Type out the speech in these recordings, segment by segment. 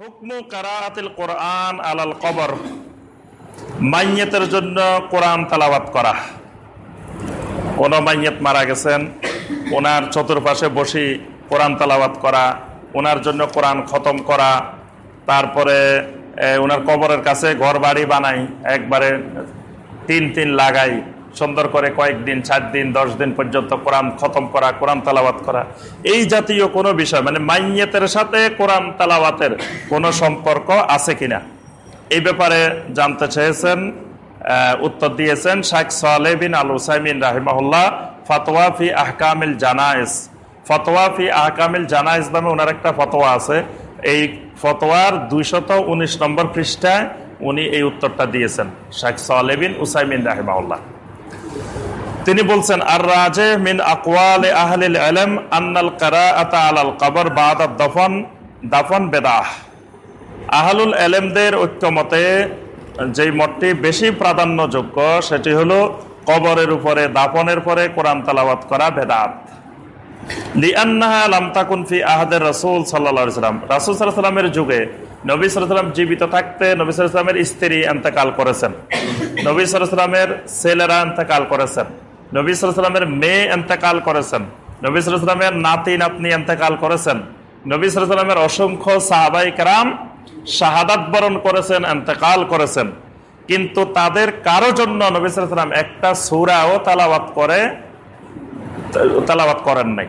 হুকমু কারাআতিল কোরআন আলাল কবর। মাইয়েতের জন্য কোরআন তালাবাত করা। কোন মাইয়েত মারা গেছেন, ওনার চতুর্পাশে বসি কোরআন তালাবাত করা, ওনার জন্য কোরআন খতম করা, তারপরে ওনার কবরের কাছে ঘর বাড়ি বানাই, একবারে তিন তিন লাগাই সুন্দর করে কয়েকদিন চার দিন দশ দিন পর্যন্ত কোরআন খতম করা, কোরআন তালাবাত করা। এই জাতীয় কোনো বিষয় মানে মাইয়েতের সাথে কোরআন তালাবাতের কোনো সম্পর্ক আছে কিনা? এই ব্যাপারে জানতে চেয়েছেন উত্তর দিয়েছেন শাইখ সালে বিন আল হুসাইমিন ফতোয়া ফি আহকামিল জানায়েস ফতোয়া ফি আহকামিল জানায়েস নামে ওনার একটা ফতোয়া আছে। এই ফতোয়ার দুইশত উনিশ নম্বর পৃষ্ঠায় উনি এই উত্তরটা দিয়েছেন, শাইখ সালে বিন উসাইমিন রাহিমাহুল্লাহ। তিনি বলছেন আর রাজে মিন আকওয়াল আহলিল আন্নাল কারাআতা আলাল কবর বাদা দফন, দাফন বেদাহ। আহলুল এলেমদের ঐক্যমতে যেই মতটি বেশি প্রাধান্যযোগ্য, সেটি হলো কবরের উপরে, দাফনের পরে কোরআন তালাবাত করা বেদাত। আহাদের রাসূল যুগে নবী জীবিত থাকতে নবী স্ত্রী করেছেন। নবী ছেলেরা করেছেন। নবীসালামের মেয়ে এন্তেকাল করেছেন। নবী সালামের নাতি, নাতনি এন্তেকাল করেছেন। নবী সালামের অসংখ্য সাহাবাই কারাম শাহাদাত বরণ করেছেন, এন্তেকাল করেছেন। কিন্তু তাদের কারও জন্য নবী সালাম একটা সুরাও তালাবাত করে তালাবাত করেন নাই।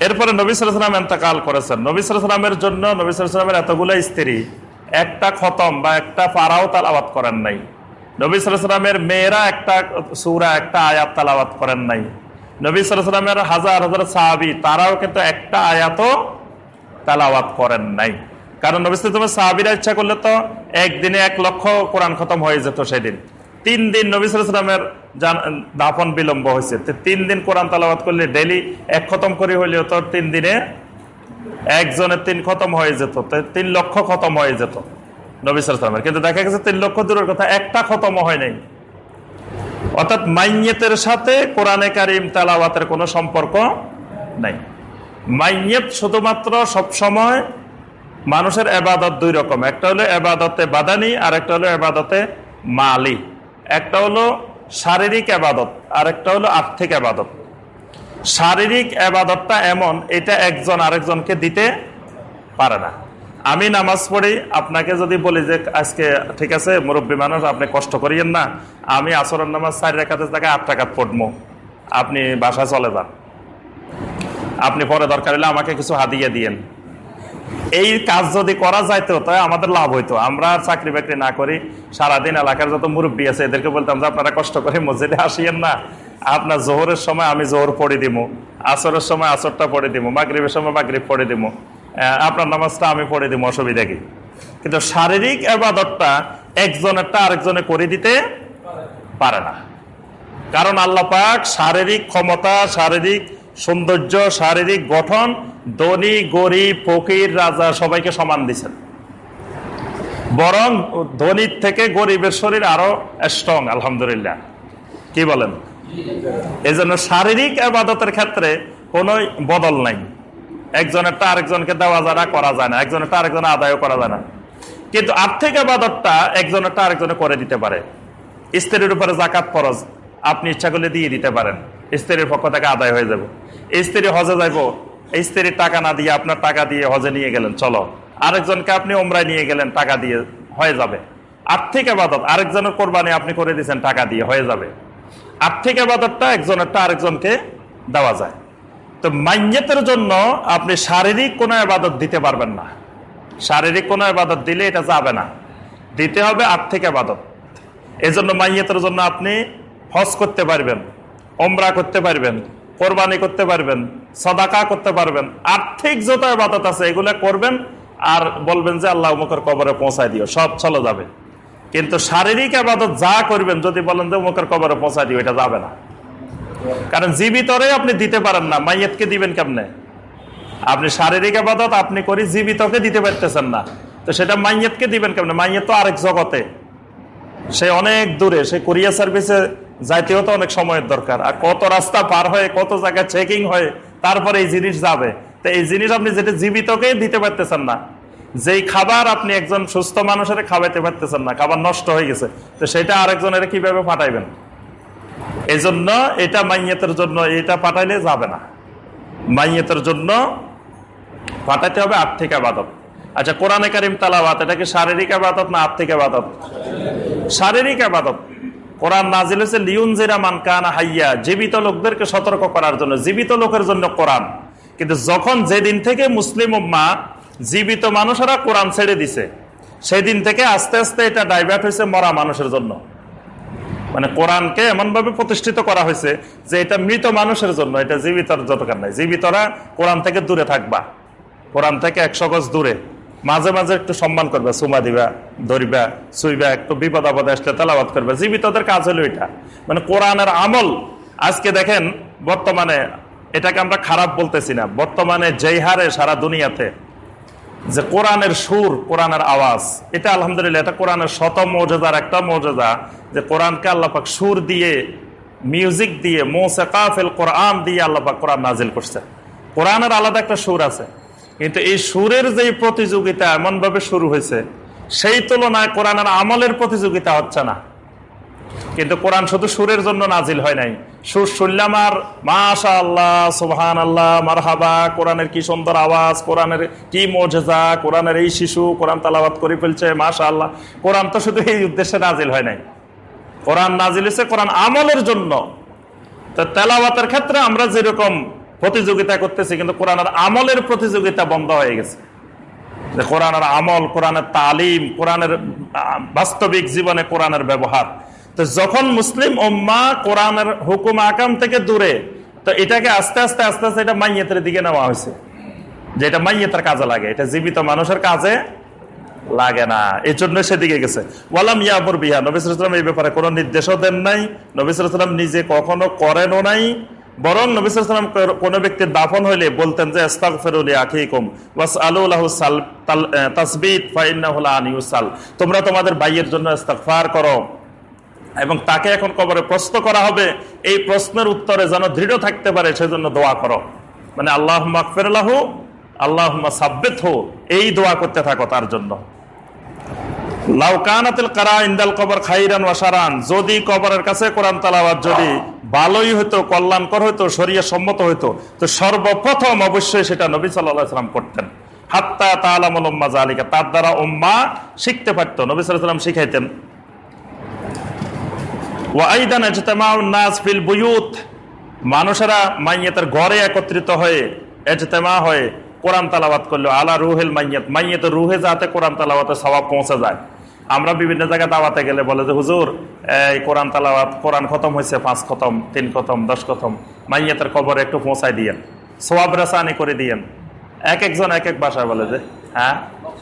এরপরে নবী সালাম এন্তেকাল করেছেন। নবী সালামের জন্য নবী সালামের এতগুলো স্ত্রী, একটা খতম বা একটা পাড়াও তালাবাত করেন নাই। নবী মেয়েরা একটা সুরা, একটা আয়াত তালাবাত করেন নাই। নবী সালামের হাজার হাজার সাহাবি, তারাও কিন্তু একটা আয়াতও তালাবাত করেন নাই। কারণ নবী সাহাবিরা ইচ্ছা করলে তো একদিনে এক লক্ষ কোরআন খতম হয়ে যেত সেদিন। তিন দিন নবী সালামের দাফন বিলম্ব হয়েছে। তিন দিন কোরআন তালাবাত করলে ডেলি এক খতম করে হইলেও তো তিন দিনে একজনের তিন খতম হয়ে যেত তিন লক্ষ খতম হয়ে যেত। নবী সালামের কিন্তু দেখা গেছে তিন লক্ষ দূরের কথা, একটা খতম হয় নাই। অর্থাৎ মাইয়েতের সাথে কোরআনে কারিম তালাওয়াতের কোনো সম্পর্ক নাই। মাইয়েত শুধুমাত্র সবসময় মানুষের এবাদত দুই রকম। একটা হলো এবাদতে বাদানি, আর একটা হলো এবাদতে মালি। একটা হলো শারীরিক আবাদত আর একটা হলো আর্থিক আবাদত শারীরিক আবাদতটা এমন, এটা একজন আরেকজনকে দিতে পারে না। আমি নামাজ পড়ি, আপনাকে যদি বলি যে আজকে ঠিক আছে, মুরব্বী মানুষ, আপনি কষ্ট করিয়েন না। আমি আসরের নামাজ চার রেখাতে জায়গায় আট টাকা পড়ব আপনি বাসায় চলে যান। আপনি পরে দরকার হলে আমাকে কিছু হাদিয়ে দিয়েন। এই কাজ যদি করা যাইতো তাই আমাদের লাভ হইতো। আমরা চাকরি বাকরি না করি। সারাদিন এলাকার যত মুরব্বী আছে, এদেরকে বলতাম যে, আপনারা কষ্ট করে মসজিদে আসিয়েন না। আপনার জোহরের সময় আমি জোহর পড়ে দিব আসরের সময় আসরটা পড়ে দিব মাগরীবের সময় মাগরীব পড়ে দিব আপনার নামাজটা আমি পড়ে দিব, অসুবিধা কি? কিন্তু শারীরিক আবাদতটা একজনেরটা আরেকজনে করে দিতে পারে না। কারণ আল্লাহ পাক শারীরিক ক্ষমতা, শারীরিক সৌন্দর্য, শারীরিক গঠন, ধনী, গরিব, ফকির, রাজা সবাইকে সমান দিচ্ছেন বরং ধনীর থেকে গরিবের শরীর আরও স্ট্রং আলহামদুলিল্লাহ। কি বলেন? এই জন্য শারীরিক আবাদতের ক্ষেত্রে কোনো বদল নাই। একজনেরটা আরেকজনকে দেওয়া যায় না, করা যায় না। একজনেরটা আরেকজন আদায় করা যায় না। কিন্তু আর্থিক আবাদতটা একজনেরটা আরেকজনে করে দিতে পারে। স্ত্রীর উপরে জাকাত ফরজ, আপনি ইচ্ছা করলে দিয়ে দিতে পারেন। স্ত্রীর পক্ষ থেকে আদায় হয়ে যাবে। স্ত্রী হজে যাইব স্ত্রীর টাকা না দিয়ে আপনার টাকা দিয়ে হজে নিয়ে গেলেন, চলো। আরেকজনকে আপনি ওমরায় নিয়ে গেলেন, টাকা দিয়ে হয়ে যাবে। আর্থিক আবাদত, আরেকজনের কোরবানি আপনি করে দিয়েছেন, টাকা দিয়ে হয়ে যাবে। আর্থিক আবাদতটা একজনেরটা আরেকজনকে দেওয়া যায়। তো মাইয়েতের জন্য আপনি শারীরিক কোনো আবাদত দিতে পারবেন না। শারীরিক কোনো আবাদত দিলে এটা যাবে না। দিতে হবে আর্থিক আবাদত এজন্য মাইয়েতের জন্য আপনি হজ করতে পারবেন ওমরা করতে পারবেন, কোরবানি করতে পারবেন, সদাকা করতে পারবেন, আর্থিক যত আবাদত আছে এগুলো করবেন আর বলবেন যে আল্লাহ মুখের কবরে পৌঁছায় দিও, সব চলে যাবে। কিন্তু শারীরিক আবাদত যা করবেন, যদি বলেন যে মুখের কবরে পৌঁছায় দিও, এটা যাবে না। কারণ জীবিতরে আপনি দিতে পারেন না, মাইয়েতকে দিবেন কেমনে? আপনি শারীরিক আবাদত আপনি করি জীবিতকে দিতে পারতেছেন না। তো সেটা মাইয়েতকে দিবেন কেমনে? মাইয়েত তো আরেক জগতে। সে অনেক দূরে, সে কোরিয়া সার্ভিসে যাইতেও তো অনেক সময়ের দরকার। আর কত রাস্তা পার হয়ে, কত জায়গায় চেকিং হয়ে, তারপরে এই জিনিস যাবে। তো এই জিনিস আপনি যেটা জীবিতকে দিতে পারতেছেন না, যেই খাবার আপনি একজন সুস্থ মানুষের খাওয়াইতে পারতেছেন না, খাবার নষ্ট হয়ে গেছে। তো সেটা আরেকজনের কীভাবে পাঠাইবেন এই জন্য এটা মাইয়েতের জন্য এটা পাঠাইলে যাবে না। মাইয়েতের জন্য পাঠাইতে হবে আর্থিক আবাদত। আচ্ছা কোরআনে কারিম তালাবাত এটা কি শারীরিক আবাদত না আর্থিক আবাদত? শারীরিক আবাদত। কোরআন নাজিল হয়েছে লিউন জিরা মান কানা হাইয়া, জীবিত লোকদেরকে সতর্ক করার জন্য, জীবিত লোকের জন্য কোরআন। কিন্তু যখন যেদিন থেকে মুসলিম উম্মা জীবিত মানুষেরা কোরআন ছেড়ে দিছে, সেদিন থেকে আস্তে আস্তে এটা ডাইভার্ট হয়েছে মরা মানুষের জন্য। মানে কোরআনকে এমন ভাবে প্রতিষ্ঠিত করা হয়েছে যে এটা মৃত মানুষের জন্য, এটা জীবিতর দরকার নাই। জীবিতরা কোরআন থেকে দূরে থাকবা। কোরআন থেকে একশো গজ দূরে। মাঝে মাঝে একটু সম্মান করবে, সুমা দিবা, ধরিবা সুইবা একটু বিপদ আপদ আসলে তেলাবাদ করবে। জীবিতদের কাজ হলো এটা। মানে কোরআনের আমল, আজকে দেখেন বর্তমানে এটাকে আমরা খারাপ বলতেছি না। বর্তমানে যেই হারে সারা দুনিয়াতে যে কোরআনের সুর, কোরআনের আওয়াজ, এটা আলহামদুলিল্লাহ, এটা কোরআনের শত মর্যাদার একটা মর্যাদা যে কোরআনকে আল্লাপাক সুর দিয়ে মিউজিক দিয়ে, মোসেকাফেল কোরআন দিয়ে আল্লাপাক কোরআন নাজিল করছে। কোরআনের আলাদা একটা সুর আছে। কিন্তু এই সুরের যে প্রতিযোগিতা এমনভাবে শুরু হয়েছে, সেই তুলনায় কোরআনের আমলের প্রতিযোগিতা হচ্ছে না। কিন্তু কোরআন শুধু সুরের জন্য নাজিল হয় নাই। সুর শুনলাম আর মাশা আল্লাহ সুবহান আল্লাহ মারহাবা, কোরআনের কি সুন্দর আওয়াজ, কোরআনের কি মজেজা, কোরআনের এই শিশু কোরআন তালাবাত করে ফেলছে মাশা আল্লাহ কোরআন তো শুধু এই উদ্দেশ্যে নাজিল হয় নাই। কোরআন নাজিল হয়েছে কোরআন আমলের জন্য। তো তেলাওয়াতের ক্ষেত্রে আমরা যেরকম প্রতিযোগিতা করতেছি, কিন্তু কোরআনের আমলের প্রতিযোগিতা বন্ধ হয়ে গেছে। কোরআনের আমল, কোরআনের তালিম, কোরআনের বাস্তবিক জীবনে কোরআনের ব্যবহার। তো যখন মুসলিম ওম্মা কোরআনের হুকুম আকাম থেকে দূরে, তো এটাকে আস্তে আস্তে আস্তে আস্তে এটা মাইয়েতের দিকে নেওয়া হয়েছে। যে এটা মাইয়েতের কাজে লাগে, এটা জীবিত মানুষের কাজে লাগে না। এই জন্য সেদিকে গেছে। ওয়ালাম ইয়াবুর বিহা। নবিসাম এই ব্যাপারে কোনো নির্দেশও দেন নাই। নবিসাম নিজে কখনো করেনও নাই। বরং নবিসাম কোন ব্যক্তির দাফন হইলে বলতেন যে ইস্তাক ফেরুলি আখিকুম ওয়াস আলুল্লাহ সাল তাসবিত ফাইন্নাহুল আনিউসাল তোমরা তোমাদের বাইয়ের জন্য ইস্তাকফার করো। এবং তাকে এখন কবরে প্রশ্ন করা হবে, এই প্রশ্নের উত্তরে যেন দৃঢ় থাকতে পারে, সেজন্য দোয়া করো। মানে আল্লাহ মাকফেরাহ আল্লাহ সাব্বেত হো, এই দোয়া করতে থাকো তার জন্য। কবর খাইরান যদি কবরের কাছে যদি ভালোই সম্মত তো সর্বপ্রথম অবশ্যই সেটা করতেন। হাত্তা জালিকা তার দ্বারা উম্মা শিখতে পারতো, নবী সাল্লাম শিখাইতেন। ওয়াইদান মানুষেরা মাইয়েতের ঘরে একত্রিত হয়ে এজতেমা হয়ে কোরআন তালাবাত করল। আলা রুহেল মাইয়াত। মাইয়াতের রুহে যাতে কোরআন তালাবাতে সবাব পৌঁছে যায়। আমরা বিভিন্ন জায়গায় দাওয়াতে গেলে বলে যে, হুজুর, এই কোরআন তালাবাত কোরআন খতম হয়েছে, পাঁচ খতম, তিন খতম, দশ খতম। মাইয়াতের কবরে একটু পৌঁছায় দিয়েন। সোয়াব রেসানি করে দিয়েন। এক একজন এক এক বাসায় বলে যে হ্যাঁ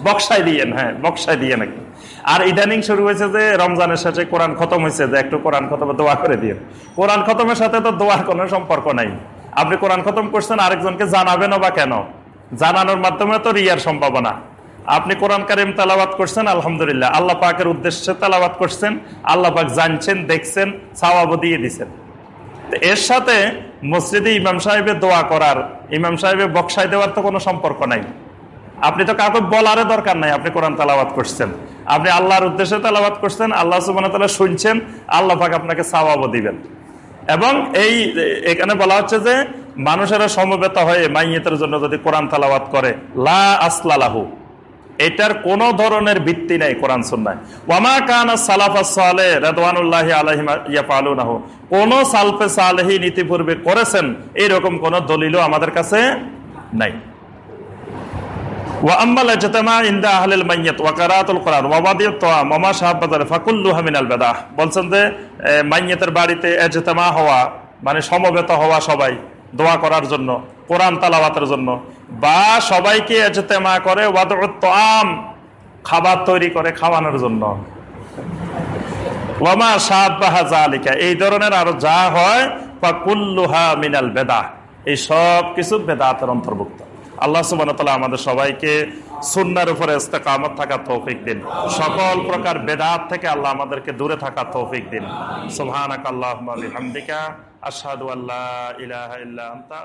বক্সায় দিয়েন হ্যাঁ বক্সায় দিয়ে নাকি আর ইদানিং শুরু হয়েছে যে রমজানের সাথে কোরআন খতম হয়েছে, যে একটু কোরআন খতমে দোয়া করে দিয়ে কোরআন খতমের সাথে তো দোয়ার কোনো সম্পর্ক নাই। আপনি কোরআন খতম করছেন, আরেকজনকে জানাবেন বা কেন? জানানোর মাধ্যমে তো রিয়ার সম্ভাবনা। আপনি কোরআন কারিম তালাবাদ করছেন, আলহামদুলিল্লাহ। আল্লাহ পাকের উদ্দেশ্যে তালাবাদ করছেন, আল্লাহ পাক জানছেন, দেখছেন, সাওয়াবও দিয়ে দিচ্ছেন এর সাথে মসজিদে ইমাম সাহেবের দোয়া করার, ইমাম সাহেবের বক্সাই দেওয়ার তো কোনো সম্পর্ক নাই। আপনি তো কাউকে বলারও দরকার নাই, আপনি কোরআন তালাবাদ করছেন। আপনি আল্লাহর উদ্দেশ্যে তালাবাদ করছেন, আল্লাহ সুবান তালা শুনছেন, আল্লাহ পাক আপনাকে সাওয়াবও দিবেন। এবং এই এখানে বলা হচ্ছে যে, মানুষেরা সমবেত হয়ে মাইয়েতের জন্য যদি কোরআন তালাবাদ করে, লা আসলালাহু এটার কোন ধরনের ভিত্তি নাই কোরআন সুন্নায়। ওয়ামা সালাফা সালে সালফে সালেহি করেছেন, এরকম কোন দলিলও আমাদের কাছে নাই। বলছেন যে মাইয়েতের বাড়িতে এজতেমা হওয়া মানে সমবেত হওয়া সবাই দোয়া করার জন্য, কোরআন তালাবাতের জন্য, বা সবাইকে এজতেমা করে আম খাবার তৈরি করে খাওয়ানোর জন্য। ওয়ামা সাহায্যা জালিকা এই ধরনের আরও যা হয় বা কুল্লুহা মিনাল বেদা এই সব কিছু বেদাতের অন্তর্ভুক্ত। আল্লাহ সুবান আমাদের সবাইকে সুন্নার উপরে ইস্তেকামত থাকা তৌফিক দিন। সকল প্রকার বেদাত থেকে আল্লাহ আমাদেরকে দূরে থাকা তৌফিক দিন। সুহান আল্লাহুম্মা বিহামদিকা, আশহাদু আল্লা ইলাহা ইল্লা আনতা